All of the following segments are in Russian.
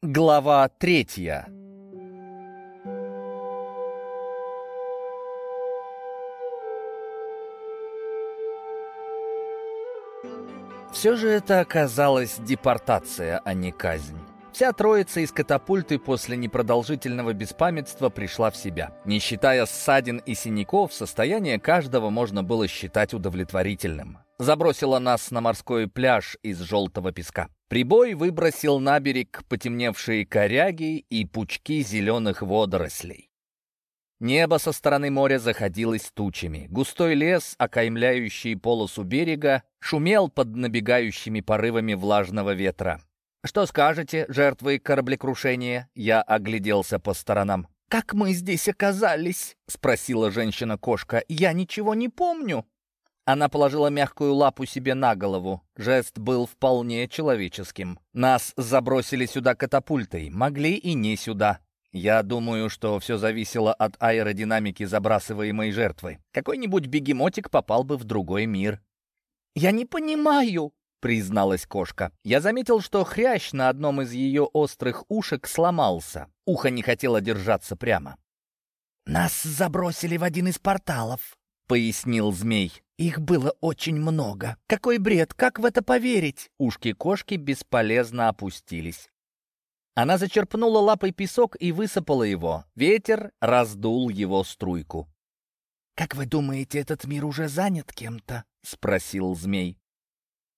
Глава третья Все же это оказалась депортация, а не казнь. Вся троица из катапульты после непродолжительного беспамятства пришла в себя. Не считая ссадин и синяков, состояние каждого можно было считать удовлетворительным. Забросила нас на морской пляж из желтого песка. Прибой выбросил на берег потемневшие коряги и пучки зеленых водорослей. Небо со стороны моря заходилось тучами. Густой лес, окаймляющий полосу берега, шумел под набегающими порывами влажного ветра. «Что скажете, жертвы кораблекрушения?» Я огляделся по сторонам. «Как мы здесь оказались?» — спросила женщина-кошка. «Я ничего не помню». Она положила мягкую лапу себе на голову. Жест был вполне человеческим. Нас забросили сюда катапультой, могли и не сюда. Я думаю, что все зависело от аэродинамики забрасываемой жертвы. Какой-нибудь бегемотик попал бы в другой мир. «Я не понимаю», — призналась кошка. Я заметил, что хрящ на одном из ее острых ушек сломался. Ухо не хотело держаться прямо. «Нас забросили в один из порталов», — пояснил змей. «Их было очень много. Какой бред! Как в это поверить?» Ушки кошки бесполезно опустились. Она зачерпнула лапой песок и высыпала его. Ветер раздул его струйку. «Как вы думаете, этот мир уже занят кем-то?» — спросил змей.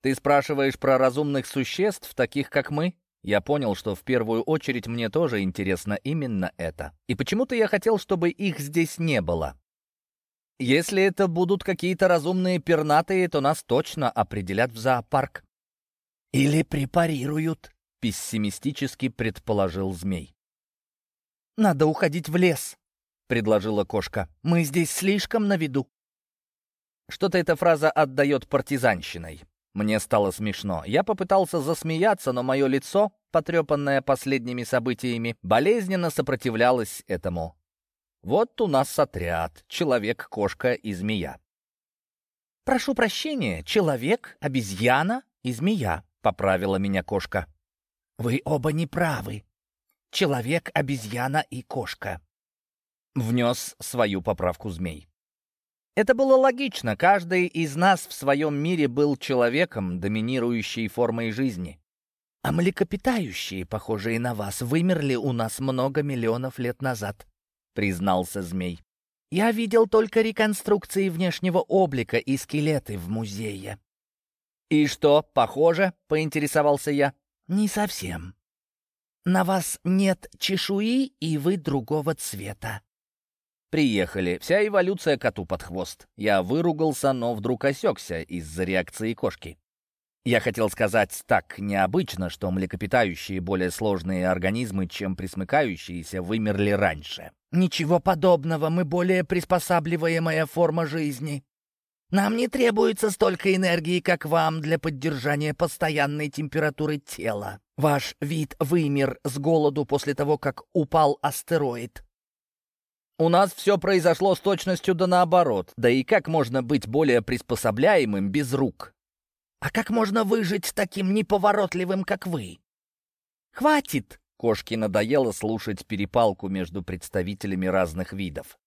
«Ты спрашиваешь про разумных существ, таких как мы?» Я понял, что в первую очередь мне тоже интересно именно это. И почему-то я хотел, чтобы их здесь не было. Если это будут какие-то разумные пернатые, то нас точно определят в зоопарк. «Или препарируют», — пессимистически предположил змей. «Надо уходить в лес», — предложила кошка. «Мы здесь слишком на виду». Что-то эта фраза отдает партизанщиной. Мне стало смешно. Я попытался засмеяться, но мое лицо, потрепанное последними событиями, болезненно сопротивлялось этому. Вот у нас отряд. Человек, кошка и змея. «Прошу прощения, человек, обезьяна и змея», — поправила меня кошка. «Вы оба не правы. Человек, обезьяна и кошка». Внес свою поправку змей. Это было логично. Каждый из нас в своем мире был человеком, доминирующей формой жизни. А млекопитающие, похожие на вас, вымерли у нас много миллионов лет назад, признался змей. Я видел только реконструкции внешнего облика и скелеты в музее. «И что, похоже?» — поинтересовался я. «Не совсем. На вас нет чешуи, и вы другого цвета». Приехали. Вся эволюция коту под хвост. Я выругался, но вдруг осекся из-за реакции кошки. Я хотел сказать так необычно, что млекопитающие более сложные организмы, чем присмыкающиеся, вымерли раньше. «Ничего подобного, мы более приспосабливаемая форма жизни», нам не требуется столько энергии, как вам, для поддержания постоянной температуры тела. Ваш вид вымер с голоду после того, как упал астероид. У нас все произошло с точностью да наоборот. Да и как можно быть более приспособляемым без рук? А как можно выжить таким неповоротливым, как вы? Хватит! Кошке надоело слушать перепалку между представителями разных видов.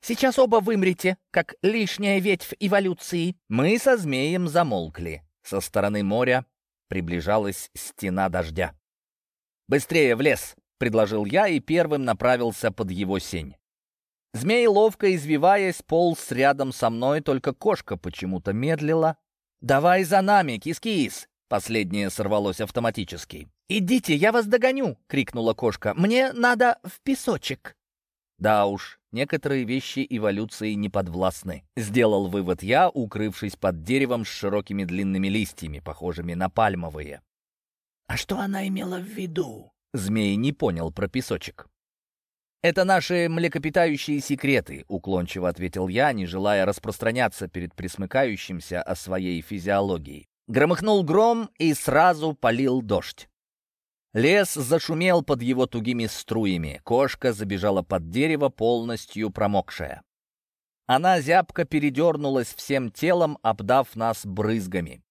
Сейчас оба вымрете, как лишняя ветвь эволюции. Мы со змеем замолкли. Со стороны моря приближалась стена дождя. «Быстрее в лес!» — предложил я и первым направился под его сень. Змей, ловко извиваясь, полз рядом со мной, только кошка почему-то медлила. «Давай за нами, кис-кис!» Последнее сорвалось автоматически. «Идите, я вас догоню!» — крикнула кошка. «Мне надо в песочек!» Да уж, некоторые вещи эволюции не подвластны. Сделал вывод я, укрывшись под деревом с широкими длинными листьями, похожими на пальмовые. «А что она имела в виду?» Змей не понял про песочек. «Это наши млекопитающие секреты», — уклончиво ответил я, не желая распространяться перед присмыкающимся о своей физиологии. Громыхнул гром и сразу полил дождь. Лес зашумел под его тугими струями. Кошка забежала под дерево, полностью промокшая. Она зябко передернулась всем телом, обдав нас брызгами.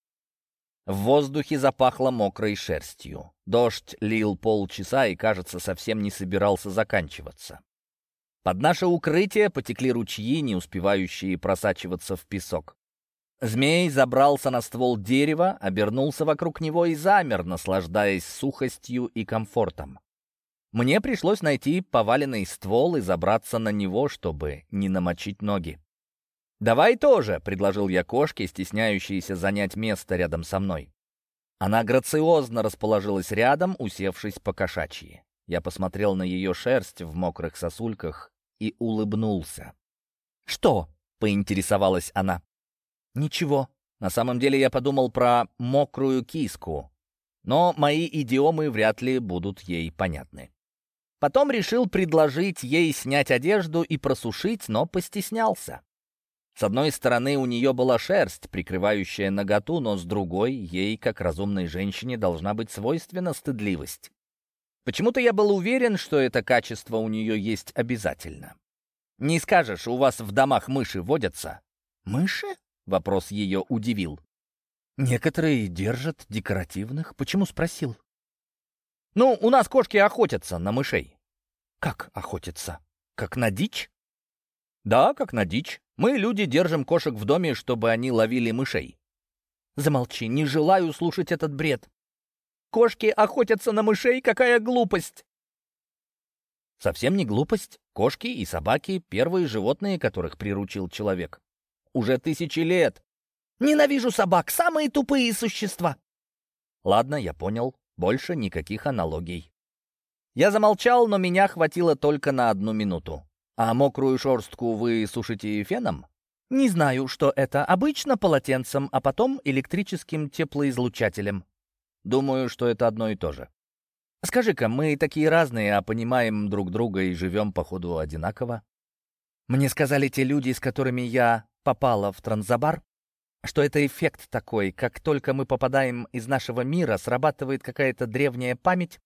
В воздухе запахло мокрой шерстью. Дождь лил полчаса и, кажется, совсем не собирался заканчиваться. Под наше укрытие потекли ручьи, не успевающие просачиваться в песок. Змей забрался на ствол дерева, обернулся вокруг него и замер, наслаждаясь сухостью и комфортом. Мне пришлось найти поваленный ствол и забраться на него, чтобы не намочить ноги. «Давай тоже», — предложил я кошке, стесняющейся занять место рядом со мной. Она грациозно расположилась рядом, усевшись по кошачьи. Я посмотрел на ее шерсть в мокрых сосульках и улыбнулся. «Что?» — поинтересовалась она. «Ничего. На самом деле я подумал про мокрую киску, но мои идиомы вряд ли будут ей понятны. Потом решил предложить ей снять одежду и просушить, но постеснялся. С одной стороны, у нее была шерсть, прикрывающая наготу, но с другой, ей, как разумной женщине, должна быть свойственна стыдливость. Почему-то я был уверен, что это качество у нее есть обязательно. «Не скажешь, у вас в домах мыши водятся?» «Мыши?» — вопрос ее удивил. «Некоторые держат декоративных. Почему спросил?» «Ну, у нас кошки охотятся на мышей». «Как охотятся? Как на дичь?» «Да, как на дичь. Мы, люди, держим кошек в доме, чтобы они ловили мышей». «Замолчи, не желаю слушать этот бред. Кошки охотятся на мышей? Какая глупость!» Совсем не глупость. Кошки и собаки — первые животные, которых приручил человек. Уже тысячи лет. Ненавижу собак, самые тупые существа. Ладно, я понял. Больше никаких аналогий. Я замолчал, но меня хватило только на одну минуту. А мокрую шерстку вы сушите феном? Не знаю, что это. Обычно полотенцем, а потом электрическим теплоизлучателем. Думаю, что это одно и то же. Скажи-ка, мы такие разные, а понимаем друг друга и живем, походу, одинаково. Мне сказали те люди, с которыми я попала в транзабар, что это эффект такой, как только мы попадаем из нашего мира, срабатывает какая-то древняя память,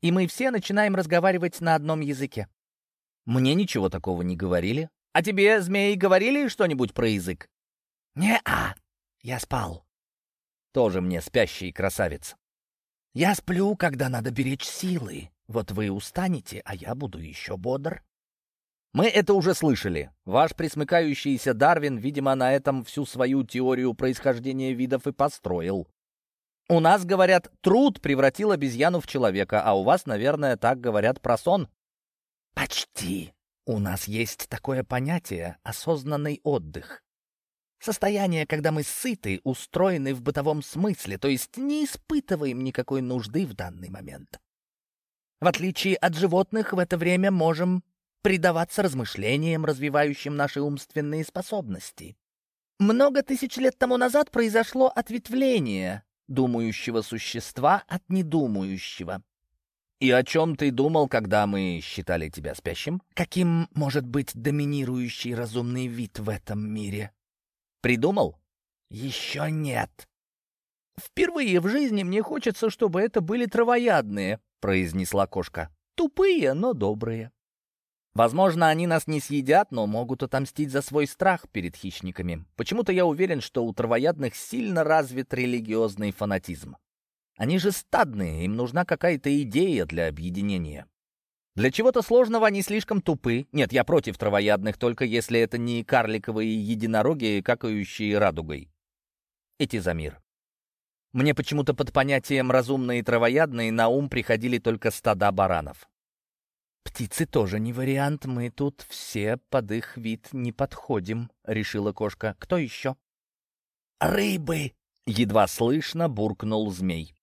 и мы все начинаем разговаривать на одном языке. Мне ничего такого не говорили. А тебе, змеи, говорили что-нибудь про язык? Не-а, я спал. Тоже мне спящий красавец. Я сплю, когда надо беречь силы. Вот вы устанете, а я буду еще бодр. Мы это уже слышали. Ваш присмыкающийся Дарвин, видимо, на этом всю свою теорию происхождения видов и построил. У нас, говорят, труд превратил обезьяну в человека, а у вас, наверное, так говорят про сон. Почти. У нас есть такое понятие — осознанный отдых. Состояние, когда мы сыты, устроены в бытовом смысле, то есть не испытываем никакой нужды в данный момент. В отличие от животных, в это время можем предаваться размышлениям, развивающим наши умственные способности. Много тысяч лет тому назад произошло ответвление думающего существа от недумающего. «И о чем ты думал, когда мы считали тебя спящим?» «Каким может быть доминирующий разумный вид в этом мире?» «Придумал?» «Еще нет». «Впервые в жизни мне хочется, чтобы это были травоядные», — произнесла кошка. «Тупые, но добрые». Возможно, они нас не съедят, но могут отомстить за свой страх перед хищниками. Почему-то я уверен, что у травоядных сильно развит религиозный фанатизм. Они же стадные, им нужна какая-то идея для объединения. Для чего-то сложного они слишком тупы. Нет, я против травоядных, только если это не карликовые единороги, какающие радугой. Эти за мир. Мне почему-то под понятием «разумные травоядные» на ум приходили только стада баранов. «Птицы тоже не вариант, мы тут все под их вид не подходим», — решила кошка. «Кто еще?» «Рыбы!» — едва слышно буркнул змей.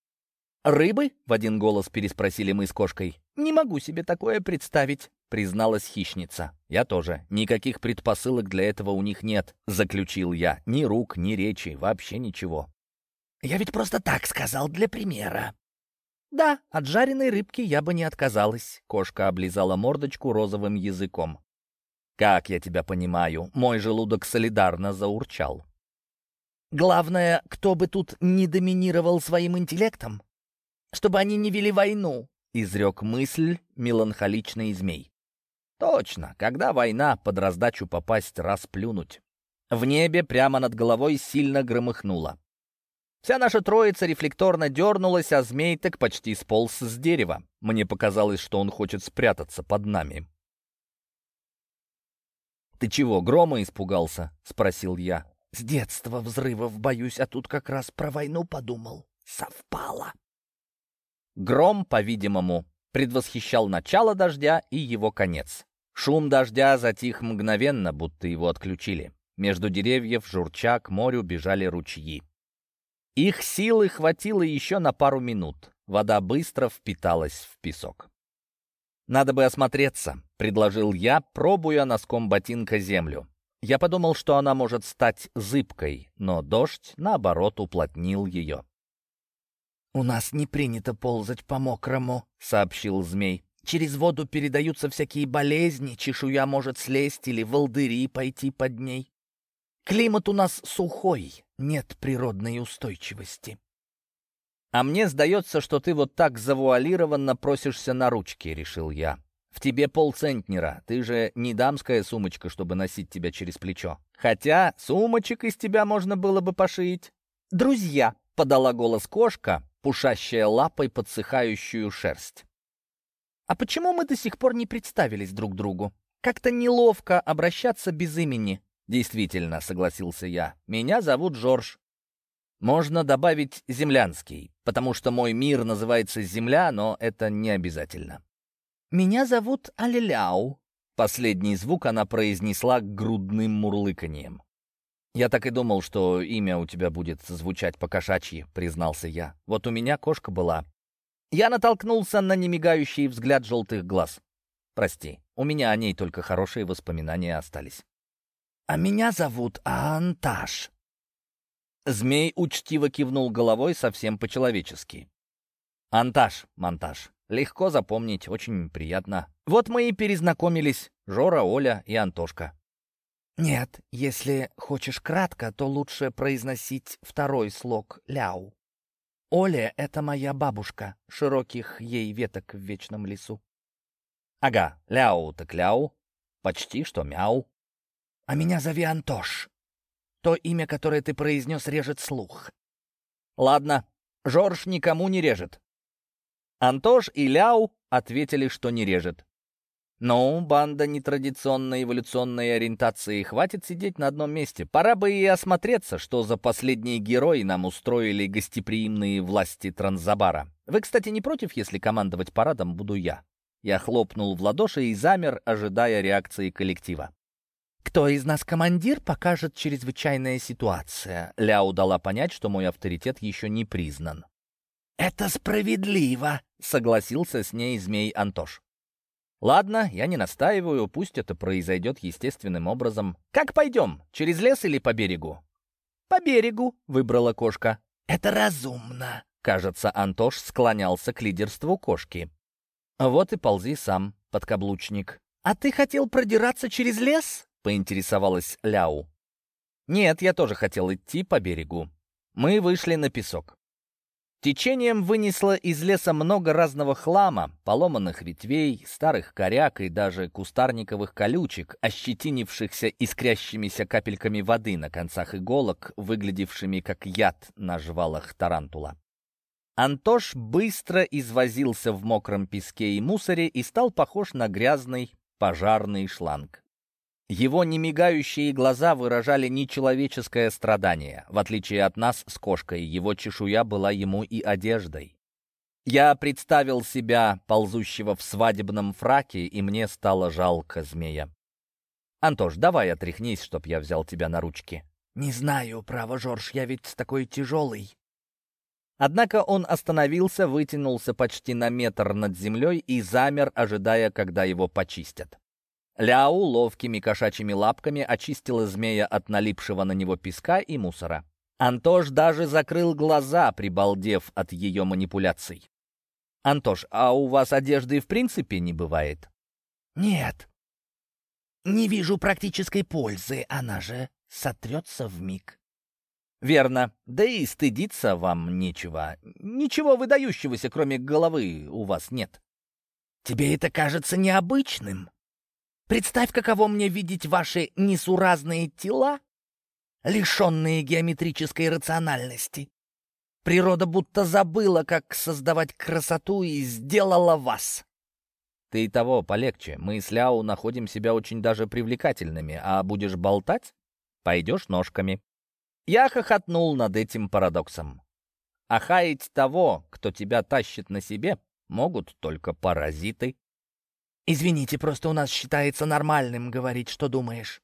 «Рыбы?» — в один голос переспросили мы с кошкой. «Не могу себе такое представить», — призналась хищница. «Я тоже. Никаких предпосылок для этого у них нет», — заключил я. «Ни рук, ни речи, вообще ничего». «Я ведь просто так сказал для примера». «Да, от жареной рыбки я бы не отказалась», — кошка облизала мордочку розовым языком. «Как я тебя понимаю, мой желудок солидарно заурчал». «Главное, кто бы тут не доминировал своим интеллектом, чтобы они не вели войну», — изрек мысль меланхоличный змей. «Точно, когда война, под раздачу попасть, расплюнуть». В небе прямо над головой сильно громыхнуло. Вся наша троица рефлекторно дернулась, а змей так почти сполз с дерева. Мне показалось, что он хочет спрятаться под нами. «Ты чего, грома испугался?» — спросил я. «С детства взрывов боюсь, а тут как раз про войну подумал. Совпало». Гром, по-видимому, предвосхищал начало дождя и его конец. Шум дождя затих мгновенно, будто его отключили. Между деревьев, журча, к морю бежали ручьи. Их силы хватило еще на пару минут. Вода быстро впиталась в песок. «Надо бы осмотреться», — предложил я, пробуя носком ботинка землю. Я подумал, что она может стать зыбкой, но дождь, наоборот, уплотнил ее. «У нас не принято ползать по мокрому», — сообщил змей. «Через воду передаются всякие болезни, чешуя может слезть или волдыри пойти под ней. Климат у нас сухой, нет природной устойчивости». «А мне сдается, что ты вот так завуалированно просишься на ручки», — решил я. «В тебе полцентнера, ты же не дамская сумочка, чтобы носить тебя через плечо. Хотя сумочек из тебя можно было бы пошить». «Друзья», — подала голос кошка, пушащая лапой подсыхающую шерсть. «А почему мы до сих пор не представились друг другу? Как-то неловко обращаться без имени». «Действительно», — согласился я, — «меня зовут Жорж». Можно добавить «землянский», потому что мой мир называется «Земля», но это не обязательно. «Меня зовут Алиляу», — последний звук она произнесла грудным мурлыканьем. «Я так и думал, что имя у тебя будет звучать по-кошачьи», — признался я. «Вот у меня кошка была». Я натолкнулся на немигающий взгляд желтых глаз. «Прости, у меня о ней только хорошие воспоминания остались». «А меня зовут Анташ». Змей учтиво кивнул головой совсем по-человечески. «Анташ, монтаж. Легко запомнить, очень приятно. Вот мы и перезнакомились. Жора, Оля и Антошка». «Нет, если хочешь кратко, то лучше произносить второй слог «ляу». Оля — это моя бабушка, широких ей веток в вечном лесу. Ага, ляу так ляу, почти что мяу. А меня зови Антош. То имя, которое ты произнес, режет слух. Ладно, Жорж никому не режет. Антош и Ляу ответили, что не режет. «Ну, банда нетрадиционной эволюционной ориентации, хватит сидеть на одном месте. Пора бы и осмотреться, что за последние герои нам устроили гостеприимные власти Транзабара. Вы, кстати, не против, если командовать парадом буду я?» Я хлопнул в ладоши и замер, ожидая реакции коллектива. «Кто из нас командир, покажет чрезвычайная ситуация». Ляу дала понять, что мой авторитет еще не признан. «Это справедливо», — согласился с ней змей Антош. Ладно, я не настаиваю, пусть это произойдет естественным образом. Как пойдем? Через лес или по берегу? По берегу, выбрала кошка. Это разумно. Кажется, Антош склонялся к лидерству кошки. Вот и ползи сам, подкаблучник. А ты хотел продираться через лес? Поинтересовалась Ляу. Нет, я тоже хотел идти по берегу. Мы вышли на песок. Течением вынесло из леса много разного хлама, поломанных ветвей, старых коряк и даже кустарниковых колючек, ощетинившихся искрящимися капельками воды на концах иголок, выглядевшими как яд на жвалах тарантула. Антош быстро извозился в мокром песке и мусоре и стал похож на грязный пожарный шланг. Его немигающие глаза выражали нечеловеческое страдание. В отличие от нас с кошкой, его чешуя была ему и одеждой. Я представил себя, ползущего в свадебном фраке, и мне стало жалко змея. «Антош, давай отряхнись, чтоб я взял тебя на ручки». «Не знаю, право, Жорж, я ведь такой тяжелый». Однако он остановился, вытянулся почти на метр над землей и замер, ожидая, когда его почистят. Ляу ловкими кошачьими лапками очистила змея от налипшего на него песка и мусора. Антош даже закрыл глаза, прибалдев от ее манипуляций. «Антош, а у вас одежды в принципе не бывает?» «Нет. Не вижу практической пользы, она же сотрется в миг. «Верно. Да и стыдиться вам нечего. Ничего выдающегося, кроме головы, у вас нет». «Тебе это кажется необычным?» Представь, каково мне видеть ваши несуразные тела, лишенные геометрической рациональности. Природа будто забыла, как создавать красоту и сделала вас. Ты и того полегче. Мы с Ляо находим себя очень даже привлекательными, а будешь болтать — пойдешь ножками. Я хохотнул над этим парадоксом. А хаять того, кто тебя тащит на себе, могут только паразиты. «Извините, просто у нас считается нормальным говорить, что думаешь».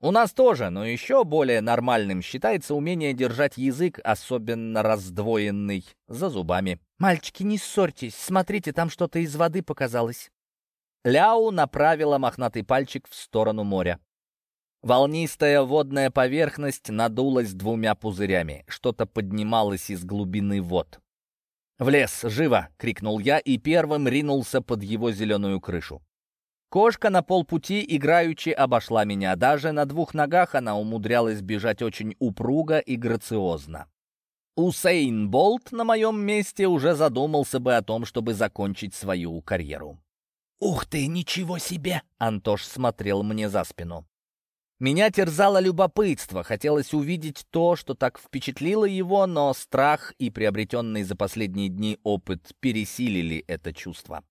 У нас тоже, но еще более нормальным считается умение держать язык, особенно раздвоенный, за зубами. «Мальчики, не ссорьтесь, смотрите, там что-то из воды показалось». Ляу направила мохнатый пальчик в сторону моря. Волнистая водная поверхность надулась двумя пузырями. Что-то поднималось из глубины вод. «В лес! Живо!» — крикнул я и первым ринулся под его зеленую крышу. Кошка на полпути играючи обошла меня. Даже на двух ногах она умудрялась бежать очень упруго и грациозно. Усейн Болт на моем месте уже задумался бы о том, чтобы закончить свою карьеру. «Ух ты, ничего себе!» — Антош смотрел мне за спину. Меня терзало любопытство, хотелось увидеть то, что так впечатлило его, но страх и приобретенный за последние дни опыт пересилили это чувство.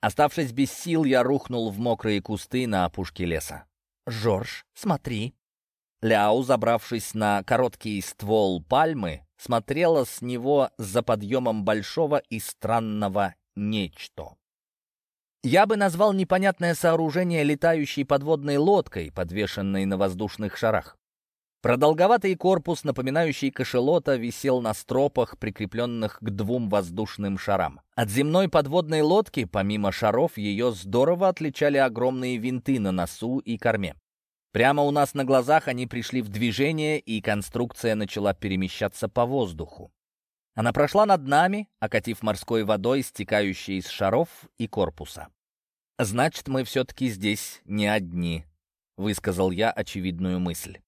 Оставшись без сил, я рухнул в мокрые кусты на опушке леса. «Жорж, смотри!» Ляу, забравшись на короткий ствол пальмы, смотрела с него за подъемом большого и странного нечто. Я бы назвал непонятное сооружение летающей подводной лодкой, подвешенной на воздушных шарах. Продолговатый корпус, напоминающий кошелота, висел на стропах, прикрепленных к двум воздушным шарам. От земной подводной лодки, помимо шаров, ее здорово отличали огромные винты на носу и корме. Прямо у нас на глазах они пришли в движение, и конструкция начала перемещаться по воздуху. Она прошла над нами, окатив морской водой, стекающей из шаров и корпуса. «Значит, мы все-таки здесь не одни», — высказал я очевидную мысль.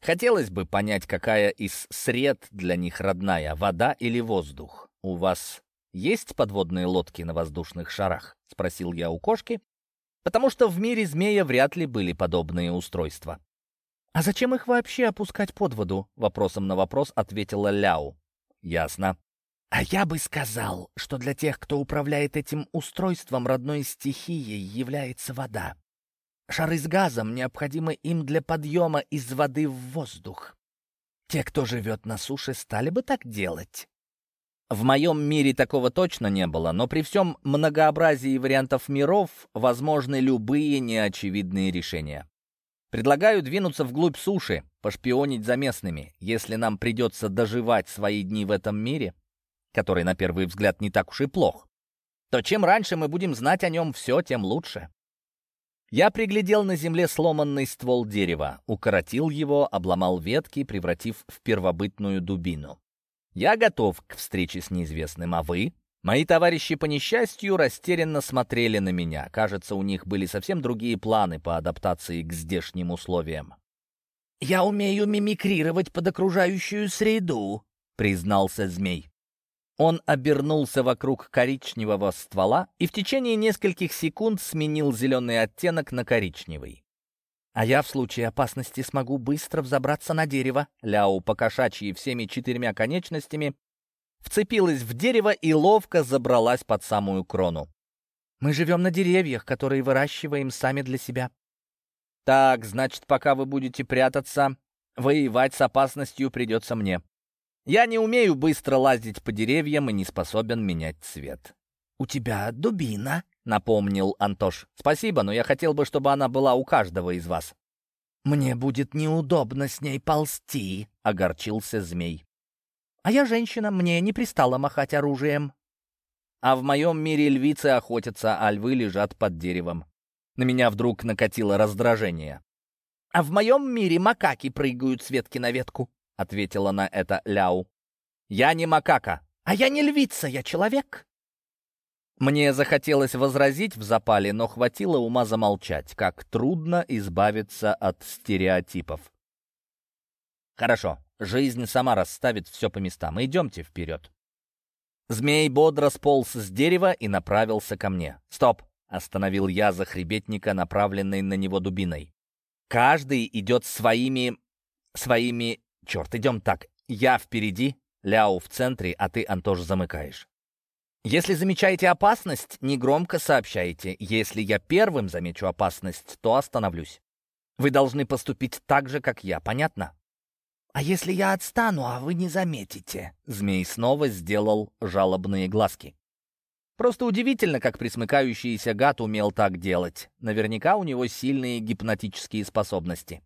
Хотелось бы понять, какая из сред для них родная, вода или воздух. «У вас есть подводные лодки на воздушных шарах?» — спросил я у кошки, потому что в мире змея вряд ли были подобные устройства. «А зачем их вообще опускать под воду?» — вопросом на вопрос ответила Ляу. «Ясно». «А я бы сказал, что для тех, кто управляет этим устройством, родной стихией является вода. Шары с газом необходимы им для подъема из воды в воздух. Те, кто живет на суше, стали бы так делать». В моем мире такого точно не было, но при всем многообразии вариантов миров возможны любые неочевидные решения. Предлагаю двинуться вглубь суши, пошпионить за местными. Если нам придется доживать свои дни в этом мире, который на первый взгляд не так уж и плох, то чем раньше мы будем знать о нем все, тем лучше. Я приглядел на земле сломанный ствол дерева, укоротил его, обломал ветки, превратив в первобытную дубину. Я готов к встрече с неизвестным, а вы? Мои товарищи, по несчастью, растерянно смотрели на меня. Кажется, у них были совсем другие планы по адаптации к здешним условиям. «Я умею мимикрировать под окружающую среду», — признался змей. Он обернулся вокруг коричневого ствола и в течение нескольких секунд сменил зеленый оттенок на коричневый. «А я в случае опасности смогу быстро взобраться на дерево». Ляу, покошачьи всеми четырьмя конечностями, вцепилась в дерево и ловко забралась под самую крону. «Мы живем на деревьях, которые выращиваем сами для себя». «Так, значит, пока вы будете прятаться, воевать с опасностью придется мне. Я не умею быстро лазить по деревьям и не способен менять цвет». «У тебя дубина», — напомнил Антош. «Спасибо, но я хотел бы, чтобы она была у каждого из вас». «Мне будет неудобно с ней ползти», — огорчился змей. А я женщина, мне не пристало махать оружием. А в моем мире львицы охотятся, а львы лежат под деревом. На меня вдруг накатило раздражение. «А в моем мире макаки прыгают с ветки на ветку», — ответила на это Ляу. «Я не макака». «А я не львица, я человек». Мне захотелось возразить в запале, но хватило ума замолчать, как трудно избавиться от стереотипов. «Хорошо, жизнь сама расставит все по местам. Идемте вперед». Змей бодро сполз с дерева и направился ко мне. «Стоп!» — остановил я захребетника, направленный на него дубиной. «Каждый идет своими... своими... Черт, идем так. Я впереди, Ляу в центре, а ты, Антош, замыкаешь. Если замечаете опасность, негромко сообщайте. Если я первым замечу опасность, то остановлюсь. Вы должны поступить так же, как я, понятно? «А если я отстану, а вы не заметите?» Змей снова сделал жалобные глазки. Просто удивительно, как присмыкающийся гад умел так делать. Наверняка у него сильные гипнотические способности.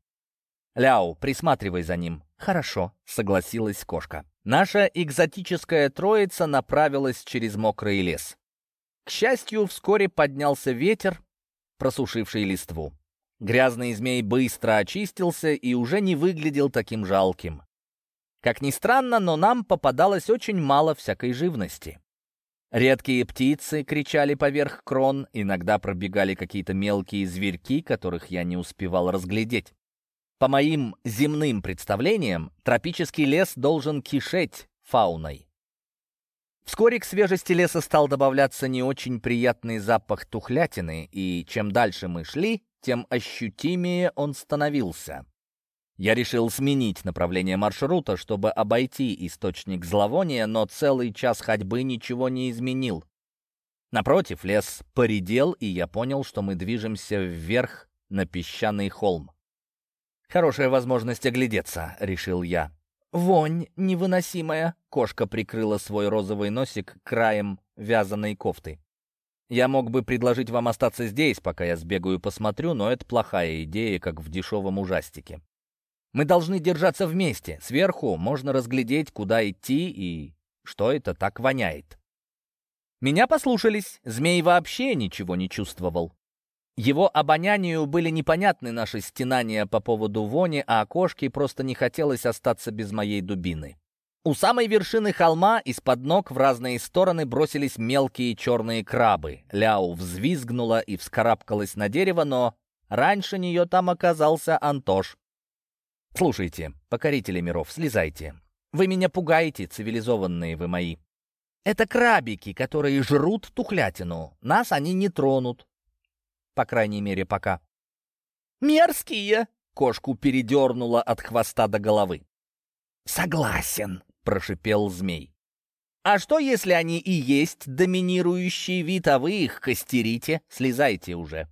«Ляу, присматривай за ним». «Хорошо», — согласилась кошка. Наша экзотическая троица направилась через мокрый лес. К счастью, вскоре поднялся ветер, просушивший листву. Грязный змей быстро очистился и уже не выглядел таким жалким. Как ни странно, но нам попадалось очень мало всякой живности. Редкие птицы кричали поверх крон, иногда пробегали какие-то мелкие зверьки, которых я не успевал разглядеть. По моим земным представлениям, тропический лес должен кишеть фауной. Вскоре к свежести леса стал добавляться не очень приятный запах тухлятины, и чем дальше мы шли, тем ощутимее он становился. Я решил сменить направление маршрута, чтобы обойти источник зловония, но целый час ходьбы ничего не изменил. Напротив, лес поредел, и я понял, что мы движемся вверх на песчаный холм. «Хорошая возможность оглядеться», — решил я. «Вонь невыносимая», — кошка прикрыла свой розовый носик краем вязаной кофты. «Я мог бы предложить вам остаться здесь, пока я сбегаю посмотрю, но это плохая идея, как в дешевом ужастике. Мы должны держаться вместе. Сверху можно разглядеть, куда идти и что это так воняет. Меня послушались. Змей вообще ничего не чувствовал. Его обонянию были непонятны наши стенания по поводу вони, а окошке просто не хотелось остаться без моей дубины. У самой вершины холма из-под ног в разные стороны бросились мелкие черные крабы. Ляу взвизгнула и вскарабкалась на дерево, но раньше нее там оказался Антош. «Слушайте, покорители миров, слезайте. Вы меня пугаете, цивилизованные вы мои. Это крабики, которые жрут тухлятину. Нас они не тронут. По крайней мере, пока». «Мерзкие!» — кошку передернула от хвоста до головы. «Согласен», — прошипел змей. «А что, если они и есть доминирующий вид, а вы их костерите? Слезайте уже!»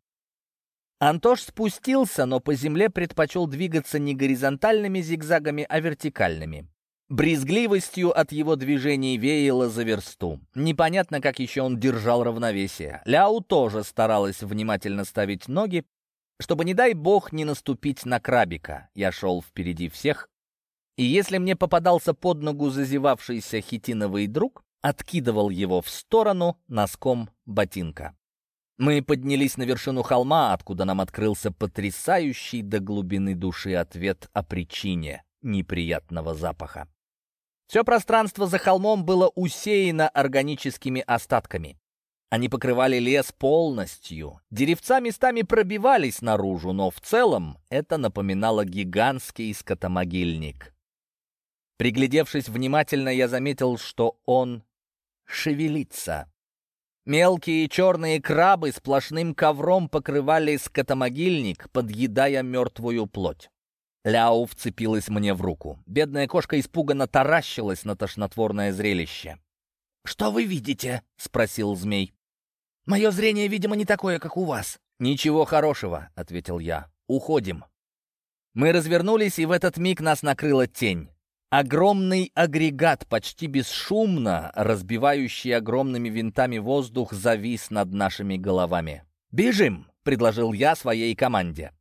Антош спустился, но по земле предпочел двигаться не горизонтальными зигзагами, а вертикальными. Брезгливостью от его движений веяло за версту. Непонятно, как еще он держал равновесие. Ляу тоже старалась внимательно ставить ноги, чтобы, не дай бог, не наступить на крабика. Я шел впереди всех, и если мне попадался под ногу зазевавшийся хитиновый друг, откидывал его в сторону носком ботинка. Мы поднялись на вершину холма, откуда нам открылся потрясающий до глубины души ответ о причине неприятного запаха. Все пространство за холмом было усеяно органическими остатками. Они покрывали лес полностью. Деревца местами пробивались наружу, но в целом это напоминало гигантский скотомогильник. Приглядевшись внимательно, я заметил, что он шевелится. Мелкие черные крабы сплошным ковром покрывали скотомогильник, подъедая мертвую плоть. Ляу вцепилась мне в руку. Бедная кошка испуганно таращилась на тошнотворное зрелище. «Что вы видите?» — спросил змей. «Мое зрение, видимо, не такое, как у вас». «Ничего хорошего», — ответил я. «Уходим». Мы развернулись, и в этот миг нас накрыла тень. Огромный агрегат, почти бесшумно разбивающий огромными винтами воздух, завис над нашими головами. «Бежим!» — предложил я своей команде.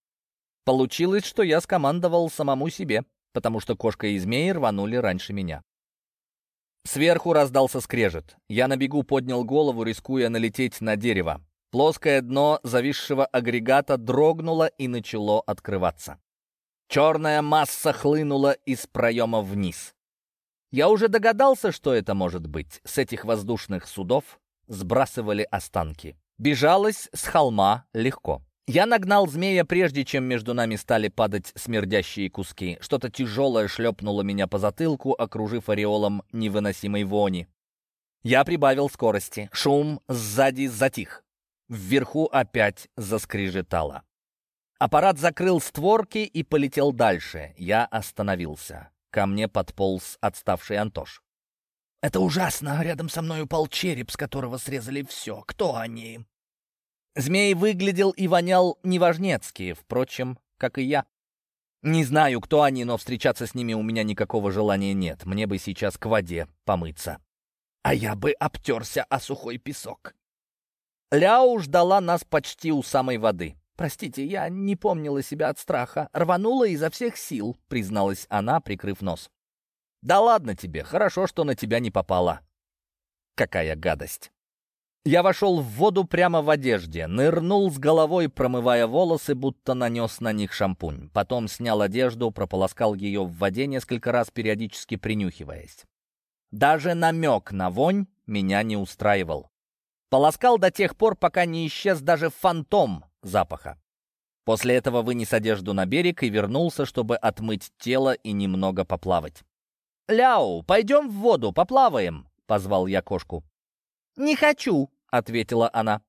Получилось, что я скомандовал самому себе, потому что кошка и змеи рванули раньше меня. Сверху раздался скрежет. Я на бегу поднял голову, рискуя налететь на дерево. Плоское дно зависшего агрегата дрогнуло и начало открываться. Черная масса хлынула из проема вниз. Я уже догадался, что это может быть. С этих воздушных судов сбрасывали останки. Бежалось с холма легко. Я нагнал змея, прежде чем между нами стали падать смердящие куски. Что-то тяжелое шлепнуло меня по затылку, окружив ореолом невыносимой вони. Я прибавил скорости. Шум сзади затих. Вверху опять заскрежетало. Аппарат закрыл створки и полетел дальше. Я остановился. Ко мне подполз отставший Антош. Это ужасно. Рядом со мной упал череп, с которого срезали все. Кто они?» Змей выглядел и вонял неважнецки, впрочем, как и я. Не знаю, кто они, но встречаться с ними у меня никакого желания нет. Мне бы сейчас к воде помыться. А я бы обтерся о сухой песок. Ляо ждала нас почти у самой воды. «Простите, я не помнила себя от страха. Рванула изо всех сил», — призналась она, прикрыв нос. «Да ладно тебе, хорошо, что на тебя не попало». Какая гадость. Я вошел в воду прямо в одежде, нырнул с головой, промывая волосы, будто нанес на них шампунь. Потом снял одежду, прополоскал ее в воде несколько раз, периодически принюхиваясь. Даже намек на вонь меня не устраивал. Полоскал до тех пор, пока не исчез даже фантом запаха. После этого вынес одежду на берег и вернулся, чтобы отмыть тело и немного поплавать. «Ляу, пойдем в воду, поплаваем!» — позвал я кошку. «Не хочу!» — ответила она.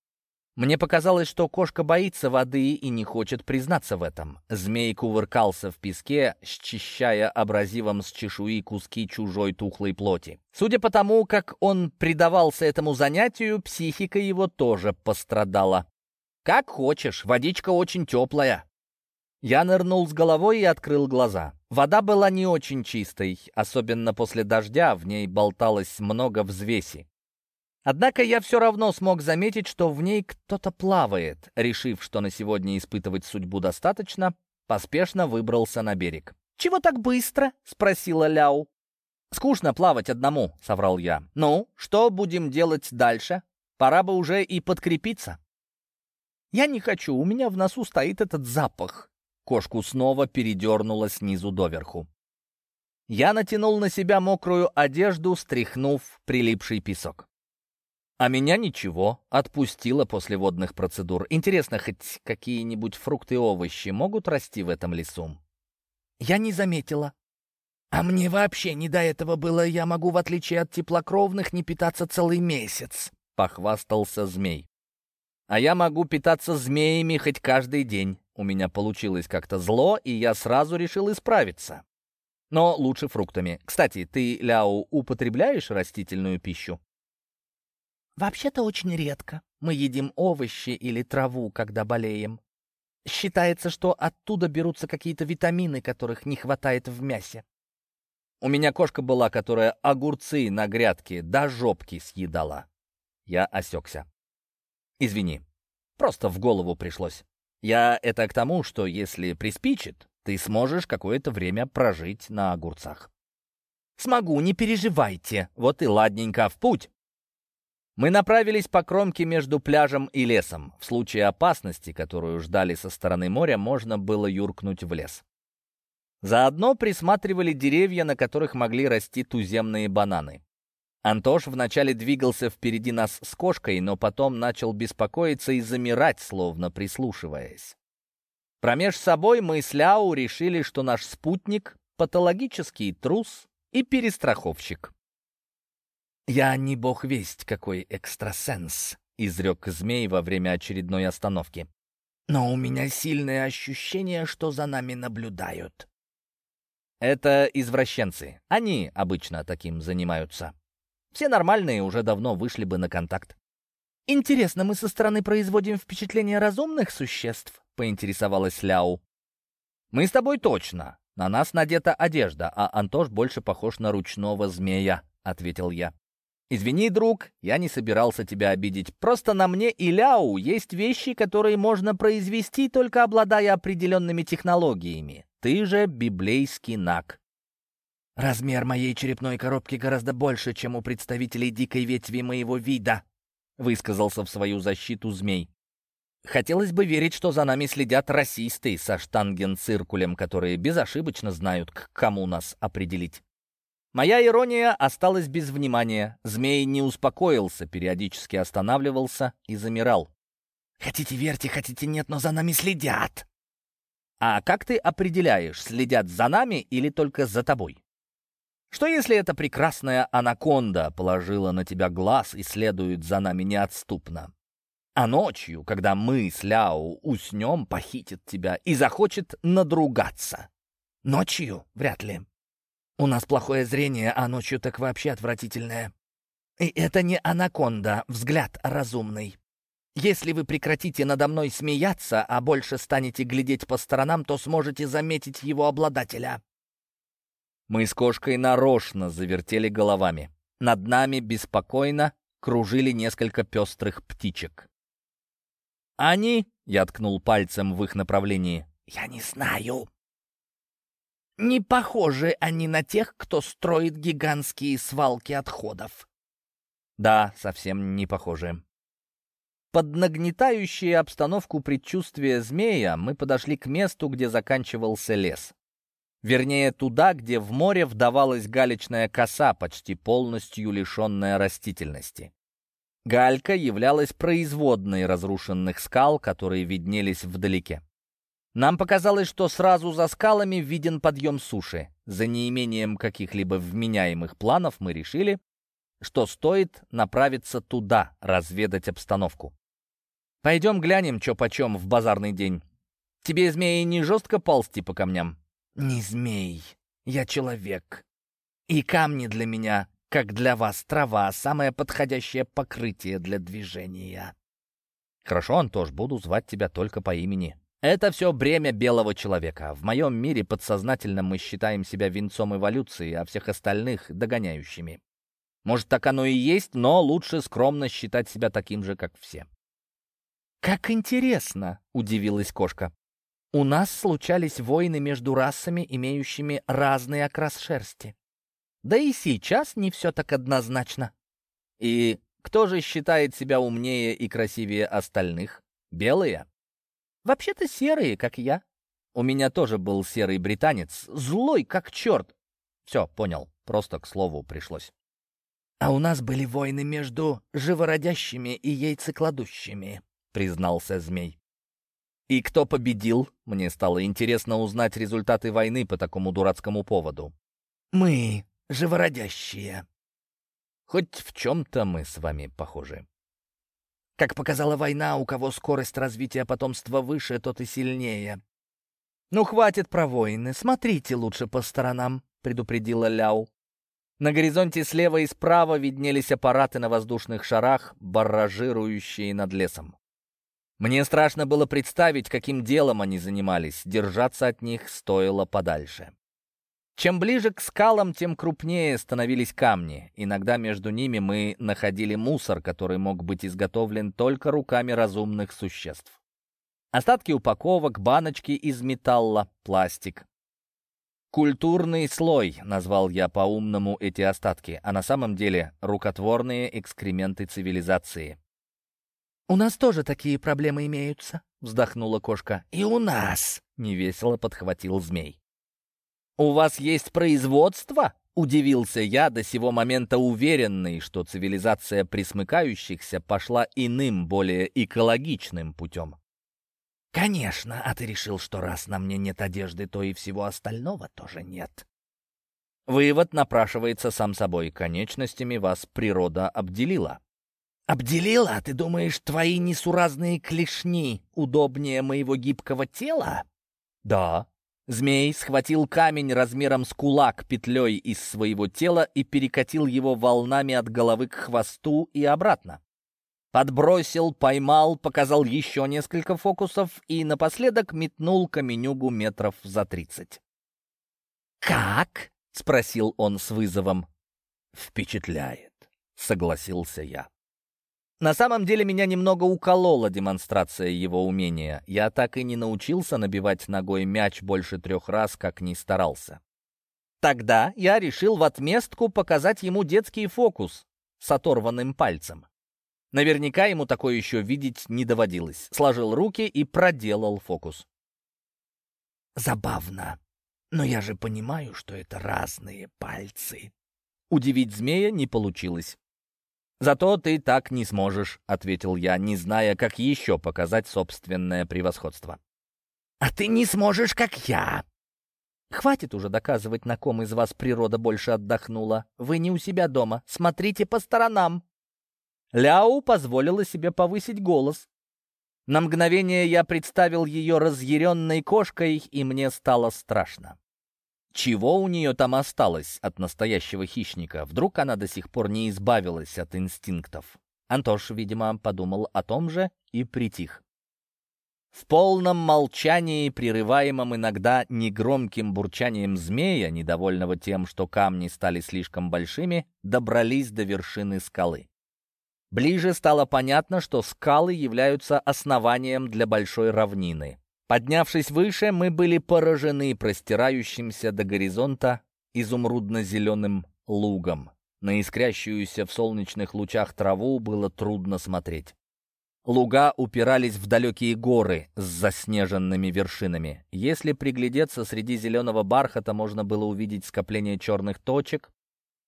Мне показалось, что кошка боится воды и не хочет признаться в этом. Змей кувыркался в песке, счищая абразивом с чешуи куски чужой тухлой плоти. Судя по тому, как он предавался этому занятию, психика его тоже пострадала. «Как хочешь, водичка очень теплая». Я нырнул с головой и открыл глаза. Вода была не очень чистой, особенно после дождя, в ней болталось много взвеси. Однако я все равно смог заметить, что в ней кто-то плавает. Решив, что на сегодня испытывать судьбу достаточно, поспешно выбрался на берег. «Чего так быстро?» — спросила Ляу. «Скучно плавать одному», — соврал я. «Ну, что будем делать дальше? Пора бы уже и подкрепиться». «Я не хочу, у меня в носу стоит этот запах». Кошку снова передернуло снизу доверху. Я натянул на себя мокрую одежду, стряхнув прилипший песок. А меня ничего, отпустило после водных процедур. Интересно, хоть какие-нибудь фрукты и овощи могут расти в этом лесу? Я не заметила. А мне вообще не до этого было, я могу, в отличие от теплокровных, не питаться целый месяц, — похвастался змей. А я могу питаться змеями хоть каждый день. У меня получилось как-то зло, и я сразу решил исправиться. Но лучше фруктами. Кстати, ты, Ляо, употребляешь растительную пищу? Вообще-то очень редко. Мы едим овощи или траву, когда болеем. Считается, что оттуда берутся какие-то витамины, которых не хватает в мясе. У меня кошка была, которая огурцы на грядке до жопки съедала. Я осекся. Извини, просто в голову пришлось. Я это к тому, что если приспичит, ты сможешь какое-то время прожить на огурцах. Смогу, не переживайте. Вот и ладненько, в путь. Мы направились по кромке между пляжем и лесом. В случае опасности, которую ждали со стороны моря, можно было юркнуть в лес. Заодно присматривали деревья, на которых могли расти туземные бананы. Антош вначале двигался впереди нас с кошкой, но потом начал беспокоиться и замирать, словно прислушиваясь. Промеж собой мы с Ляу решили, что наш спутник — патологический трус и перестраховщик. «Я не бог весть, какой экстрасенс», — изрек змей во время очередной остановки. «Но у меня сильное ощущение, что за нами наблюдают». «Это извращенцы. Они обычно таким занимаются. Все нормальные уже давно вышли бы на контакт». «Интересно, мы со стороны производим впечатление разумных существ?» — поинтересовалась Ляу. «Мы с тобой точно. На нас надета одежда, а Антош больше похож на ручного змея», — ответил я. «Извини, друг, я не собирался тебя обидеть. Просто на мне и Ляу есть вещи, которые можно произвести, только обладая определенными технологиями. Ты же библейский наг». «Размер моей черепной коробки гораздо больше, чем у представителей дикой ветви моего вида», высказался в свою защиту змей. Хотелось бы верить, что за нами следят расисты со штангенциркулем, которые безошибочно знают, к кому нас определить. Моя ирония осталась без внимания. Змей не успокоился, периодически останавливался и замирал. «Хотите верьте, хотите нет, но за нами следят!» «А как ты определяешь, следят за нами или только за тобой?» Что если эта прекрасная анаконда положила на тебя глаз и следует за нами неотступно? А ночью, когда мы с Ляо уснем, похитит тебя и захочет надругаться. Ночью? Вряд ли. У нас плохое зрение, а ночью так вообще отвратительное. И это не анаконда, взгляд разумный. Если вы прекратите надо мной смеяться, а больше станете глядеть по сторонам, то сможете заметить его обладателя». Мы с кошкой нарочно завертели головами. Над нами беспокойно кружили несколько пестрых птичек. «Они?» — я ткнул пальцем в их направлении. «Я не знаю», не похожи они на тех, кто строит гигантские свалки отходов. Да, совсем не похожи. Под нагнетающие обстановку предчувствия змея мы подошли к месту, где заканчивался лес. Вернее, туда, где в море вдавалась галечная коса, почти полностью лишенная растительности. Галька являлась производной разрушенных скал, которые виднелись вдалеке. Нам показалось, что сразу за скалами виден подъем суши. За неимением каких-либо вменяемых планов мы решили, что стоит направиться туда, разведать обстановку. Пойдем глянем, что почем в базарный день. Тебе, змеи, не жестко ползти по камням? Не змей, я человек. И камни для меня, как для вас, трава, самое подходящее покрытие для движения. Хорошо, Антош, буду звать тебя только по имени. Это все бремя белого человека. В моем мире подсознательно мы считаем себя венцом эволюции, а всех остальных — догоняющими. Может, так оно и есть, но лучше скромно считать себя таким же, как все. «Как интересно!» — удивилась кошка. «У нас случались войны между расами, имеющими разный окрас шерсти. Да и сейчас не все так однозначно». «И кто же считает себя умнее и красивее остальных? Белые?» Вообще-то серые, как я. У меня тоже был серый британец, злой, как черт. Все, понял, просто к слову пришлось. А у нас были войны между живородящими и яйцекладущими, признался змей. И кто победил? Мне стало интересно узнать результаты войны по такому дурацкому поводу. Мы, живородящие. Хоть в чем-то мы с вами похожи. Как показала война, у кого скорость развития потомства выше, тот и сильнее. «Ну, хватит про войны, смотрите лучше по сторонам», — предупредила Ляу. На горизонте слева и справа виднелись аппараты на воздушных шарах, барражирующие над лесом. Мне страшно было представить, каким делом они занимались, держаться от них стоило подальше. Чем ближе к скалам, тем крупнее становились камни. Иногда между ними мы находили мусор, который мог быть изготовлен только руками разумных существ. Остатки упаковок, баночки из металла, пластик. «Культурный слой», — назвал я по-умному эти остатки, а на самом деле рукотворные экскременты цивилизации. «У нас тоже такие проблемы имеются», — вздохнула кошка. «И у нас», — невесело подхватил змей. «У вас есть производство?» — удивился я, до сего момента уверенный, что цивилизация присмыкающихся пошла иным, более экологичным путем. «Конечно, а ты решил, что раз на мне нет одежды, то и всего остального тоже нет». Вывод напрашивается сам собой. Конечностями вас природа обделила. «Обделила? Ты думаешь, твои несуразные клешни удобнее моего гибкого тела?» «Да», Змей схватил камень размером с кулак петлей из своего тела и перекатил его волнами от головы к хвосту и обратно. Подбросил, поймал, показал еще несколько фокусов и напоследок метнул каменюгу метров за тридцать. «Как?» — спросил он с вызовом. «Впечатляет», — согласился я. На самом деле меня немного уколола демонстрация его умения. Я так и не научился набивать ногой мяч больше трех раз, как ни старался. Тогда я решил в отместку показать ему детский фокус с оторванным пальцем. Наверняка ему такое еще видеть не доводилось. Сложил руки и проделал фокус. «Забавно, но я же понимаю, что это разные пальцы». Удивить змея не получилось. «Зато ты так не сможешь», — ответил я, не зная, как еще показать собственное превосходство. «А ты не сможешь, как я!» «Хватит уже доказывать, на ком из вас природа больше отдохнула. Вы не у себя дома. Смотрите по сторонам!» Ляу позволила себе повысить голос. На мгновение я представил ее разъяренной кошкой, и мне стало страшно. Чего у нее там осталось от настоящего хищника? Вдруг она до сих пор не избавилась от инстинктов? Антош, видимо, подумал о том же и притих. В полном молчании, прерываемом иногда негромким бурчанием змея, недовольного тем, что камни стали слишком большими, добрались до вершины скалы. Ближе стало понятно, что скалы являются основанием для большой равнины. Поднявшись выше, мы были поражены простирающимся до горизонта изумрудно-зеленым лугом. На искрящуюся в солнечных лучах траву было трудно смотреть. Луга упирались в далекие горы с заснеженными вершинами. Если приглядеться, среди зеленого бархата можно было увидеть скопление черных точек,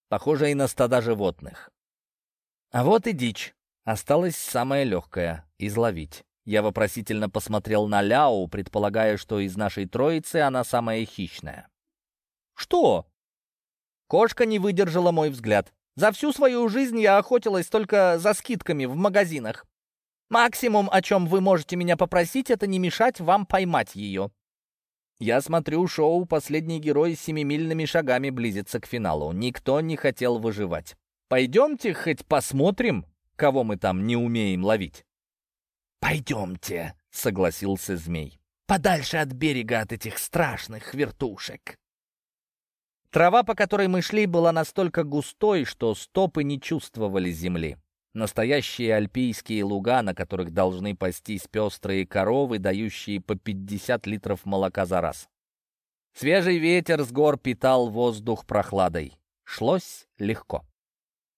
похожие на стада животных. А вот и дичь. Осталось самое легкое — изловить. Я вопросительно посмотрел на Ляо, предполагая, что из нашей троицы она самая хищная. «Что?» Кошка не выдержала мой взгляд. «За всю свою жизнь я охотилась только за скидками в магазинах. Максимум, о чем вы можете меня попросить, это не мешать вам поймать ее. Я смотрю шоу «Последний герой» с семимильными шагами близится к финалу. Никто не хотел выживать. Пойдемте хоть посмотрим, кого мы там не умеем ловить. «Пойдемте», — согласился змей. «Подальше от берега от этих страшных вертушек». Трава, по которой мы шли, была настолько густой, что стопы не чувствовали земли. Настоящие альпийские луга, на которых должны пастись пестрые коровы, дающие по 50 литров молока за раз. Свежий ветер с гор питал воздух прохладой. Шлось легко.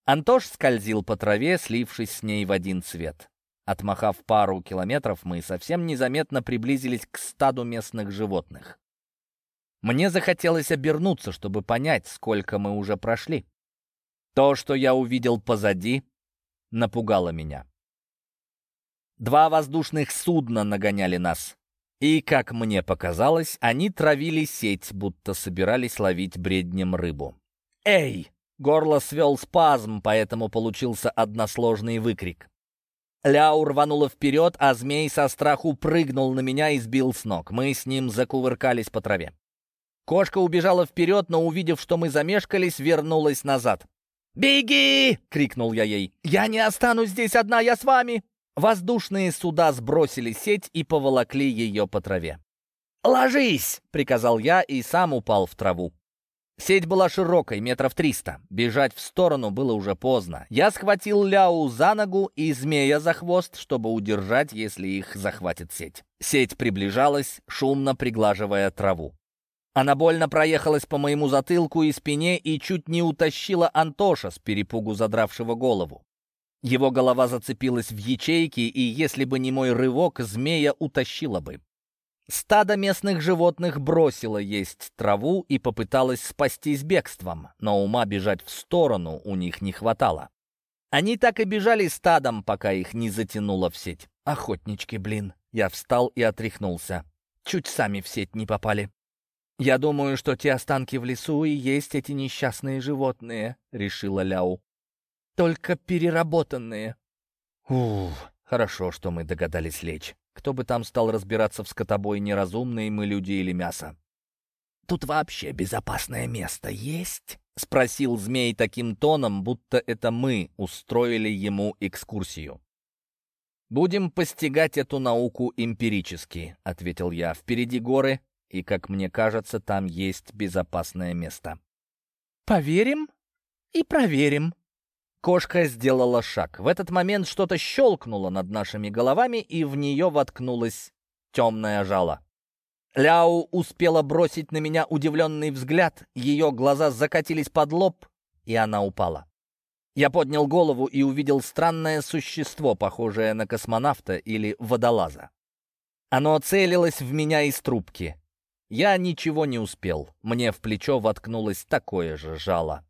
Антош скользил по траве, слившись с ней в один цвет. Отмахав пару километров, мы совсем незаметно приблизились к стаду местных животных. Мне захотелось обернуться, чтобы понять, сколько мы уже прошли. То, что я увидел позади, напугало меня. Два воздушных судна нагоняли нас. И, как мне показалось, они травили сеть, будто собирались ловить бреднем рыбу. «Эй!» Горло свел спазм, поэтому получился односложный выкрик. Ляу рванула вперед, а змей со страху прыгнул на меня и сбил с ног. Мы с ним закувыркались по траве. Кошка убежала вперед, но, увидев, что мы замешкались, вернулась назад. «Беги!» — крикнул я ей. «Я не останусь здесь одна, я с вами!» Воздушные суда сбросили сеть и поволокли ее по траве. «Ложись!» — приказал я и сам упал в траву. Сеть была широкой, метров триста. Бежать в сторону было уже поздно. Я схватил Ляу за ногу и змея за хвост, чтобы удержать, если их захватит сеть. Сеть приближалась, шумно приглаживая траву. Она больно проехалась по моему затылку и спине и чуть не утащила Антоша с перепугу задравшего голову. Его голова зацепилась в ячейке, и если бы не мой рывок, змея утащила бы. Стадо местных животных бросило есть траву и попыталось спастись бегством, но ума бежать в сторону у них не хватало. Они так и бежали стадом, пока их не затянуло в сеть. Охотнички, блин. Я встал и отряхнулся. Чуть сами в сеть не попали. «Я думаю, что те останки в лесу и есть эти несчастные животные», — решила Ляу. «Только переработанные». «Ух, хорошо, что мы догадались лечь. Кто бы там стал разбираться в скотобой, неразумные мы люди или мясо?» «Тут вообще безопасное место есть?» — спросил змей таким тоном, будто это мы устроили ему экскурсию. «Будем постигать эту науку эмпирически», — ответил я. «Впереди горы, и, как мне кажется, там есть безопасное место. «Поверим и проверим». Кошка сделала шаг. В этот момент что-то щелкнуло над нашими головами, и в нее воткнулось темное жало. Ляу успела бросить на меня удивленный взгляд, ее глаза закатились под лоб, и она упала. Я поднял голову и увидел странное существо, похожее на космонавта или водолаза. Оно целилось в меня из трубки. Я ничего не успел. Мне в плечо воткнулось такое же жало.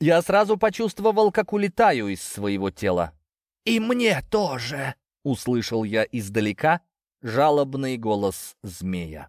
Я сразу почувствовал, как улетаю из своего тела. «И мне тоже!» — услышал я издалека жалобный голос змея.